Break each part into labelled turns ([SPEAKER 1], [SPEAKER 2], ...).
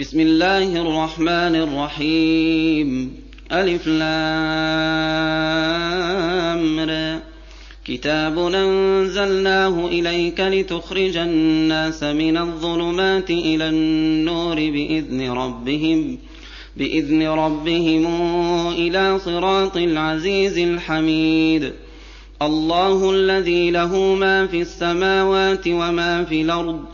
[SPEAKER 1] بسم الله الرحمن الرحيم ألف لام كتاب أنزلناه إليك لتخرج الناس من الظلمات إلى النور بإذن ربهم بإذن ربهم إلى صراط العزيز الحميد الله الذي له ما في السماوات وما في الأرض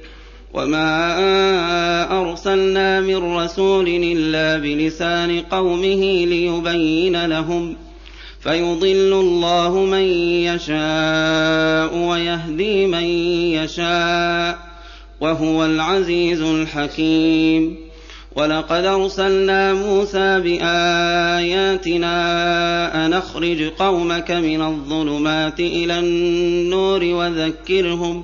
[SPEAKER 1] وما أرسلنا من رسول إلا بلسان قومه ليبين لهم فيضل الله من يشاء ويهدي من يشاء وهو العزيز الحكيم ولقد ارسلنا موسى باياتنا ان اخرج قومك من الظلمات إلى النور وذكرهم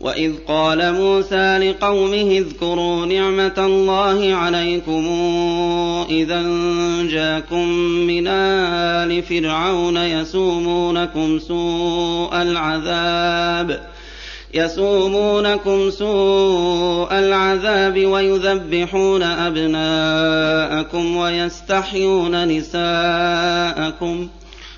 [SPEAKER 1] وإذ قال موسى لقومه اذكروا نعمة الله عليكم إذا جاكم من آل فرعون يسومونكم سوء العذاب يسومونكم سوء العذاب ويذبحون أبناءكم ويستحيون نساءكم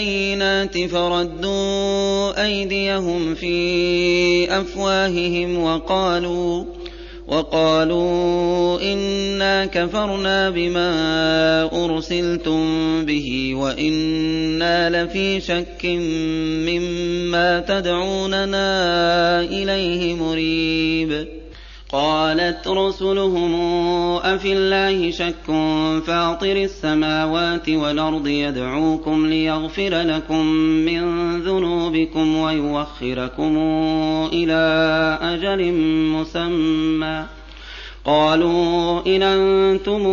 [SPEAKER 1] بالبينات فردوا أيديهم في أفواههم وقالوا وقالوا إنا كفرنا بما أرسلتم به وإنا لفي شك مما تدعوننا إليه مريب قالت رسلهم أفي الله شك؟ فاطر السماوات والأرض يدعوكم ليغفر لكم من ذنوبكم ويوخركم إلى أجل مسمى. قالوا إن أنتم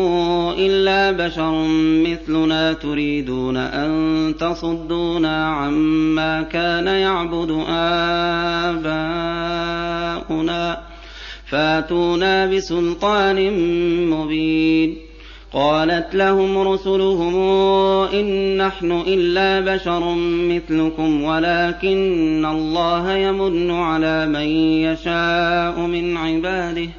[SPEAKER 1] إلا بشر مثلنا تريدون أن تصدونا عما كان يعبد آباؤنا. فاتونا بسلطان مبين. قالت لهم رسلهم إن نحن إلا بشر مثلكم ولكن الله يمن على من يشاء من عباده.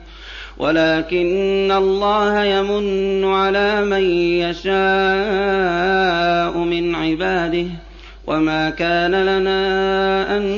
[SPEAKER 1] ولكن الله يمن على من يشاء من عباده. وما كان لنا أن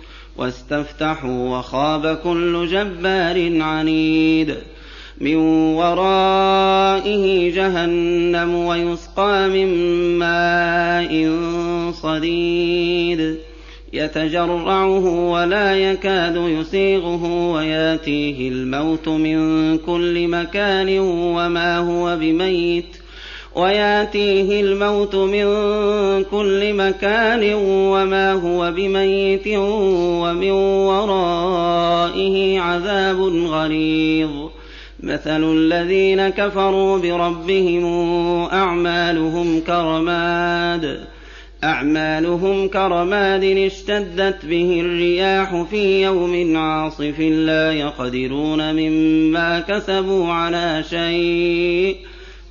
[SPEAKER 1] واستفتحوا وخاب كل جبار عنيد. من ورائه جهنم ويسقى من ماء صديد. يتجرعه ولا يكاد يسيغه وياتيه الموت من كل مكان وما هو بميت. وياتيه الموت من كل مكان وما هو بميت ومن ورائه عذاب غليظ. مثل الذين كفروا بربهم أعمالهم كرماد. أعمالهم كرماد اشتدت به الرياح في يوم عاصف لا يقدرون مما كسبوا على شيء.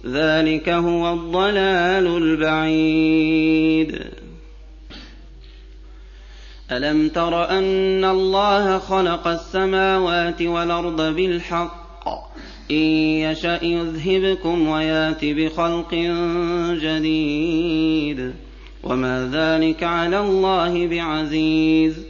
[SPEAKER 1] ذلك هو الضلال البعيد. ألم تر أن الله خلق السماوات والأرض بالحق؟ إن يشأ يذهبكم ويات بخلق جديد. وما ذلك على الله بعزيز.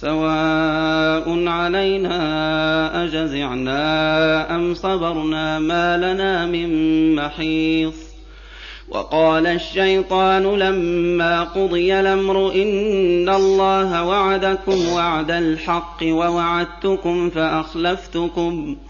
[SPEAKER 1] سواء علينا أجزعنا أم صبرنا ما لنا من محيص. وقال الشيطان لما قضي الأمر إن الله وعدكم وعد الحق ووعدتكم فأخلفتكم ۖ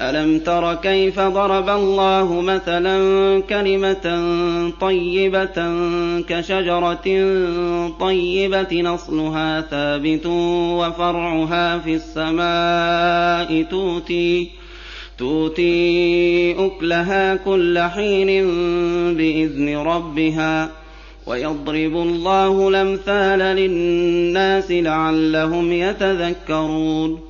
[SPEAKER 1] ألم تر كيف ضرب الله مثلا كلمة طيبة كشجرة طيبة نصلها ثابت وفرعها في السماء تؤتي تؤتي أكلها كل حين بإذن ربها ويضرب الله الأمثال للناس لعلهم يتذكرون.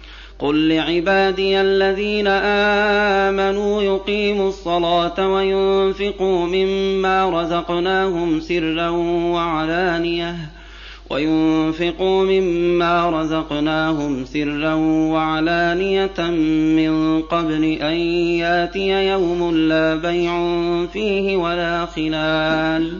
[SPEAKER 1] قل لعبادي الذين آمنوا يقيموا الصلاة وينفقوا مما رزقناهم سرا وعلانية من قبل أن ياتي يوم لا بيع فيه ولا خلال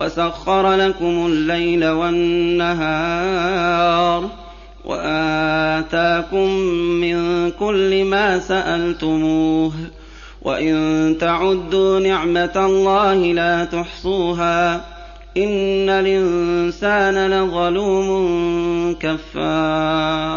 [SPEAKER 1] وسخر لكم الليل والنهار واتاكم من كل ما سالتموه وان تعدوا نعمه الله لا تحصوها ان الانسان لظلوم كفار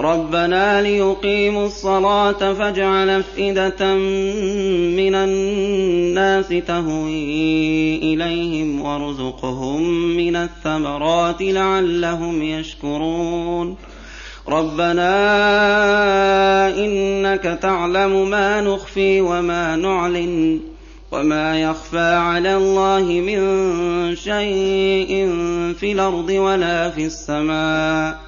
[SPEAKER 1] ربنا ليقيموا الصلاة فاجعل أفئدة من الناس تهوي إليهم وارزقهم من الثمرات لعلهم يشكرون ربنا إنك تعلم ما نخفي وما نعلن وما يخفى على الله من شيء في الأرض ولا في السماء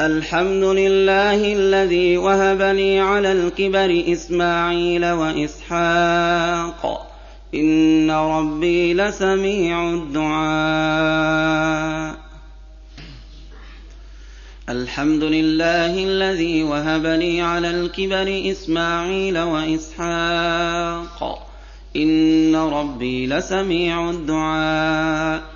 [SPEAKER 1] الحمد لله الذي وهب لي على الكبر إسماعيل وإسحاق. إن ربي لسميع الدعاء. الحمد لله الذي وهب لي على الكبر إسماعيل وإسحاق. إن ربي لسميع الدعاء.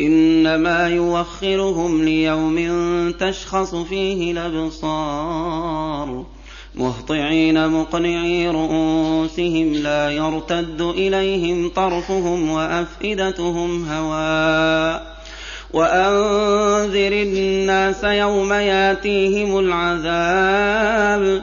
[SPEAKER 1] إنما يوخرهم ليوم تشخص فيه الأبصار. مهطعين مقنعي رؤوسهم لا يرتد إليهم طرفهم وأفئدتهم هواء وأنذر الناس يوم ياتيهم العذاب.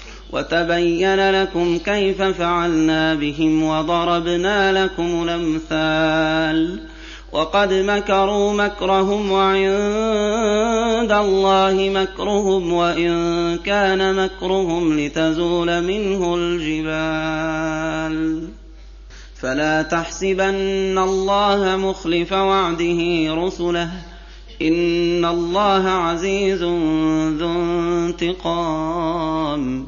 [SPEAKER 1] وتبين لكم كيف فعلنا بهم وضربنا لكم الأمثال. وقد مكروا مكرهم وعند الله مكرهم وإن كان مكرهم لتزول منه الجبال. فلا تحسبن الله مخلف وعده رسله. إن الله عزيز ذو انتقام.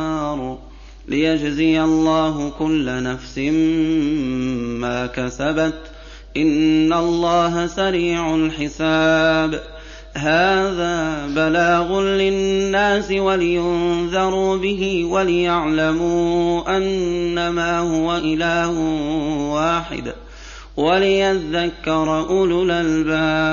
[SPEAKER 1] ليجزي الله كل نفس ما كسبت. إن الله سريع الحساب. هذا بلاغ للناس ولينذروا به وليعلموا أنما هو إله واحد. وليذكر أولو الألباب.